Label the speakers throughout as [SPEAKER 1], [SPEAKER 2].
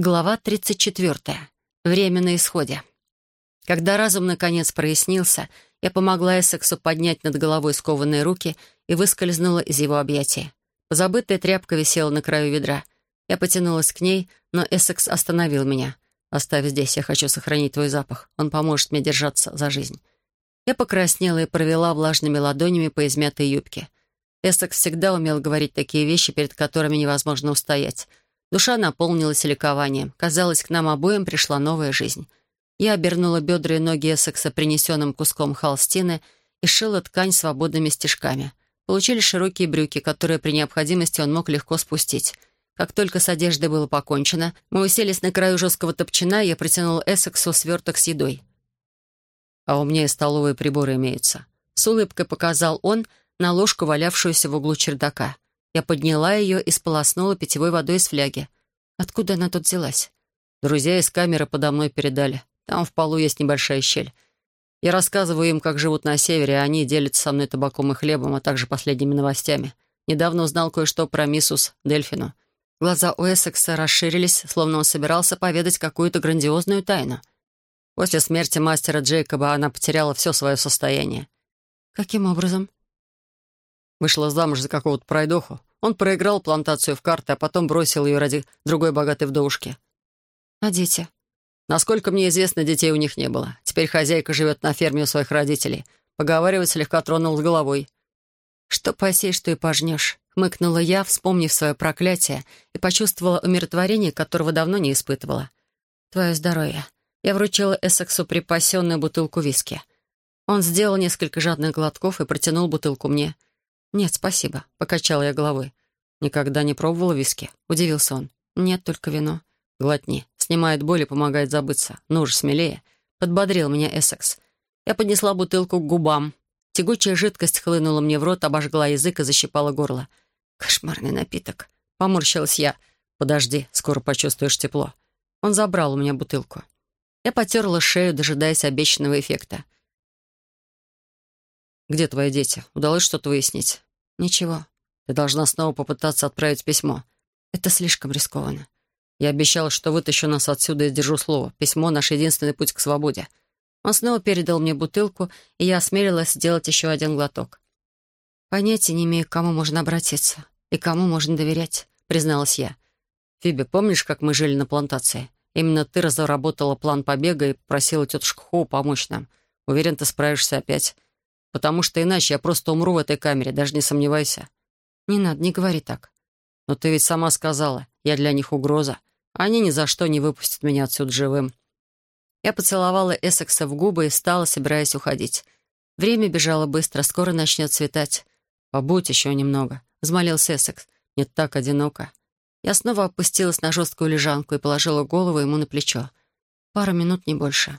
[SPEAKER 1] Глава 34. Время на исходе. Когда разум наконец прояснился, я помогла Эссексу поднять над головой скованные руки и выскользнула из его объятия. Позабытая тряпка висела на краю ведра. Я потянулась к ней, но Эссекс остановил меня. «Оставь здесь, я хочу сохранить твой запах. Он поможет мне держаться за жизнь». Я покраснела и провела влажными ладонями по измятой юбке. Эссекс всегда умел говорить такие вещи, перед которыми невозможно устоять — Душа наполнилась ликованием. Казалось, к нам обоим пришла новая жизнь. Я обернула бедра и ноги Эссекса принесенным куском холстины и шила ткань свободными стежками. Получились широкие брюки, которые при необходимости он мог легко спустить. Как только с одеждой было покончено, мы уселись на краю жесткого топчина, и я протянул Эссексу сверток с едой. «А у меня и столовые приборы имеются». С улыбкой показал он на ложку, валявшуюся в углу чердака — я подняла ее и сполоснула питьевой водой из фляги. Откуда она тут взялась? Друзья из камеры подо мной передали. Там в полу есть небольшая щель. Я рассказываю им, как живут на севере, а они делятся со мной табаком и хлебом, а также последними новостями. Недавно узнал кое-что про миссус Дельфину. Глаза у Эссекса расширились, словно он собирался поведать какую-то грандиозную тайну. После смерти мастера Джейкоба она потеряла все свое состояние. «Каким образом?» Вышла замуж за какого-то пройдоху. Он проиграл плантацию в карты, а потом бросил ее ради другой богатой вдовушки. А дети? Насколько мне известно, детей у них не было. Теперь хозяйка живет на ферме у своих родителей. Поговаривать слегка тронул с головой. «Что посеешь, что и пожнешь», — хмыкнула я, вспомнив свое проклятие, и почувствовала умиротворение, которого давно не испытывала. «Твое здоровье». Я вручила Эссексу припасенную бутылку виски. Он сделал несколько жадных глотков и протянул бутылку мне — «Нет, спасибо», — покачала я головой. «Никогда не пробовала виски?» — удивился он. «Нет, только вино». «Глотни. Снимает боль и помогает забыться. Ну же, смелее». Подбодрил меня Эссекс. Я поднесла бутылку к губам. Тягучая жидкость хлынула мне в рот, обожгла язык и защипала горло. «Кошмарный напиток», — поморщилась я. «Подожди, скоро почувствуешь тепло». Он забрал у меня бутылку. Я потерла шею, дожидаясь обещанного эффекта. «Где твои дети? Удалось что-то выяснить?» «Ничего. Ты должна снова попытаться отправить письмо. Это слишком рискованно. Я обещал, что вытащу нас отсюда и держу слово. Письмо — наш единственный путь к свободе». Он снова передал мне бутылку, и я осмелилась сделать еще один глоток. «Понятия не имею, к кому можно обратиться и кому можно доверять», — призналась я. «Фиби, помнишь, как мы жили на плантации? Именно ты разработала план побега и просила тетушку Хоу помочь нам. Уверен, ты справишься опять потому что иначе я просто умру в этой камере, даже не сомневайся». «Не надо, не говори так». «Но ты ведь сама сказала, я для них угроза. Они ни за что не выпустят меня отсюда живым». Я поцеловала Эссекса в губы и стала, собираясь уходить. Время бежало быстро, скоро начнет светать. «Побудь еще немного», — взмолился Эссекс. «Не так одиноко». Я снова опустилась на жесткую лежанку и положила голову ему на плечо. Пару минут, не больше.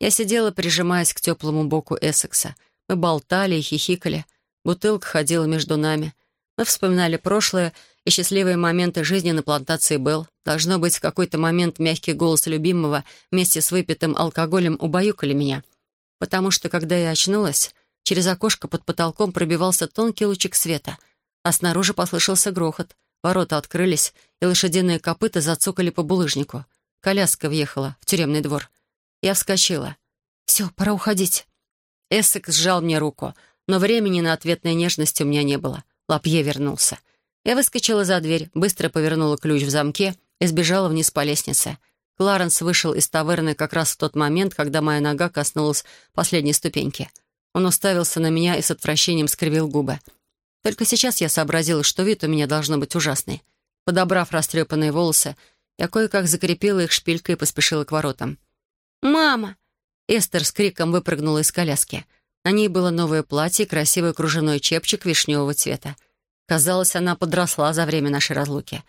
[SPEAKER 1] Я сидела, прижимаясь к теплому боку Эссекса — мы болтали и хихикали. Бутылка ходила между нами. Мы вспоминали прошлое и счастливые моменты жизни на плантации Белл. Должно быть, в какой-то момент мягкий голос любимого вместе с выпитым алкоголем убаюкали меня. Потому что, когда я очнулась, через окошко под потолком пробивался тонкий лучик света, а снаружи послышался грохот. Ворота открылись, и лошадиные копыта зацокали по булыжнику. Коляска въехала в тюремный двор. Я вскочила. «Все, пора уходить». Эссекс сжал мне руку, но времени на ответной нежность у меня не было. Лапье вернулся. Я выскочила за дверь, быстро повернула ключ в замке и сбежала вниз по лестнице. Кларенс вышел из таверны как раз в тот момент, когда моя нога коснулась последней ступеньки. Он уставился на меня и с отвращением скривил губы. Только сейчас я сообразила, что вид у меня должно быть ужасный. Подобрав растрепанные волосы, я кое-как закрепила их шпилькой и поспешила к воротам. «Мама!» Эстер с криком выпрыгнула из коляски. На ней было новое платье и красивый кружевной чепчик вишневого цвета. Казалось, она подросла за время нашей разлуки.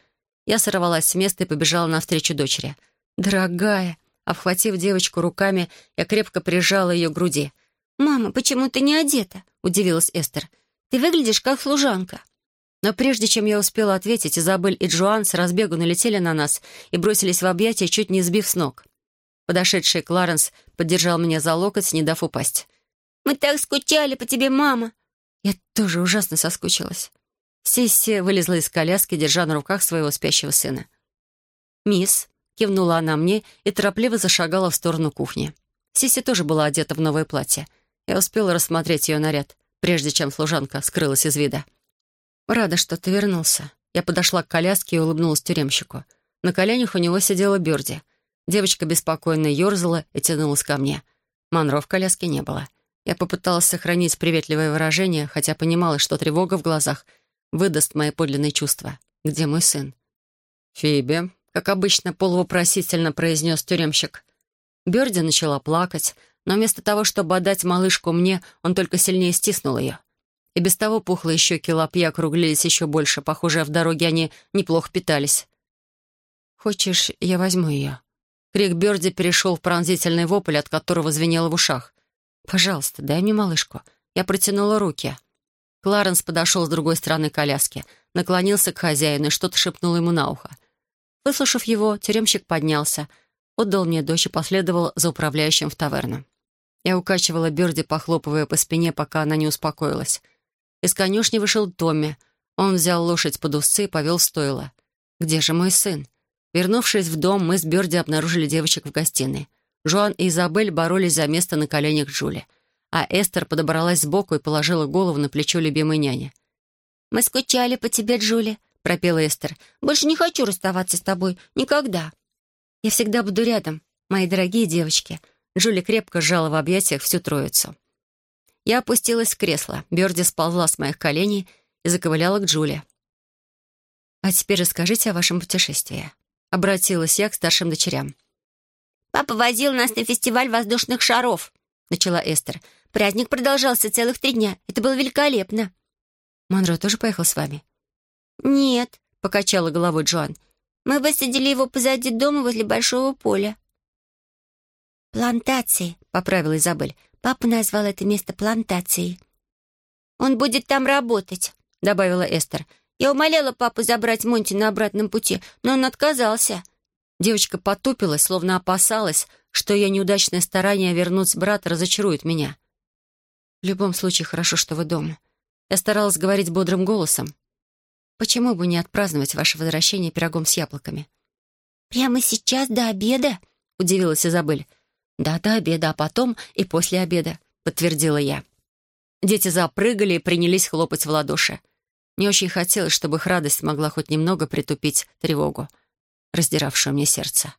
[SPEAKER 1] Я сорвалась с места и побежала навстречу дочери. «Дорогая!» Обхватив девочку руками, я крепко прижала ее к груди. «Мама, почему ты не одета?» — удивилась Эстер. «Ты выглядишь как служанка». Но прежде чем я успела ответить, Изабель и Джоан с разбегу налетели на нас и бросились в объятия, чуть не сбив с ног. Подошедший Кларенс поддержал меня за локоть, не дав упасть. «Мы так скучали по тебе, мама!» Я тоже ужасно соскучилась. Сесси вылезла из коляски, держа на руках своего спящего сына. «Мисс», — кивнула она мне и торопливо зашагала в сторону кухни. Сиси тоже была одета в новое платье. Я успела рассмотреть ее наряд, прежде чем служанка скрылась из вида. «Рада, что ты вернулся». Я подошла к коляске и улыбнулась тюремщику. На коленях у него сидела Бёрди. Девочка беспокойно ерзала и тянулась ко мне. Монро в коляске не было. Я попыталась сохранить приветливое выражение, хотя понимала, что тревога в глазах выдаст мои подлинные чувства. «Где мой сын?» «Фиби», — как обычно полувопросительно произнес тюремщик. Бёрди начала плакать, но вместо того, чтобы отдать малышку мне, он только сильнее стиснул ее. И без того пухлые щеки лапья округлились еще больше. Похоже, в дороге они неплохо питались. «Хочешь, я возьму ее?» Крик Бёрди перешел в пронзительный вопль, от которого звенело в ушах. «Пожалуйста, дай мне малышку». Я протянула руки. Кларенс подошел с другой стороны коляски, наклонился к хозяину и что-то шепнул ему на ухо. Выслушав его, тюремщик поднялся, отдал мне дочь и последовал за управляющим в таверну. Я укачивала Бёрди, похлопывая по спине, пока она не успокоилась. Из конюшни вышел Томми. Он взял лошадь под усы и повел стойло. «Где же мой сын?» Вернувшись в дом, мы с Бёрди обнаружили девочек в гостиной. Жуан и Изабель боролись за место на коленях Джули, а Эстер подобралась сбоку и положила голову на плечо любимой няни.
[SPEAKER 2] «Мы скучали по тебе, Джули», — пропела Эстер. «Больше не хочу расставаться с тобой. Никогда». «Я всегда буду рядом, мои дорогие девочки». Джули крепко сжала в объятиях всю троицу. Я опустилась в кресло. Бёрди сползла с моих коленей и заковыляла к Джули. «А теперь расскажите о вашем путешествии». Обратилась я к старшим дочерям. «Папа возил нас на фестиваль воздушных шаров», — начала Эстер. «Праздник продолжался целых три дня. Это было великолепно».
[SPEAKER 1] «Монро тоже поехал с вами?»
[SPEAKER 2] «Нет», — покачала головой Джоан. «Мы высадили его позади дома возле большого поля». «Плантации», — поправила Изабель. «Папа назвал это место плантацией». «Он будет там работать», — добавила Эстер. Я умоляла папу забрать Монти на обратном пути, но он отказался».
[SPEAKER 1] Девочка потупилась, словно опасалась, что ее неудачное старание вернуть брата разочарует меня. «В любом случае, хорошо, что вы дома». Я старалась говорить бодрым голосом. «Почему бы не отпраздновать ваше возвращение пирогом с яблоками?»
[SPEAKER 2] «Прямо сейчас, до обеда?»
[SPEAKER 1] — удивилась Изабель. «Да, до обеда, а потом и после обеда», — подтвердила я. Дети запрыгали и принялись хлопать в ладоши. Мне очень хотелось, чтобы их радость могла хоть немного притупить тревогу, раздиравшую мне сердце.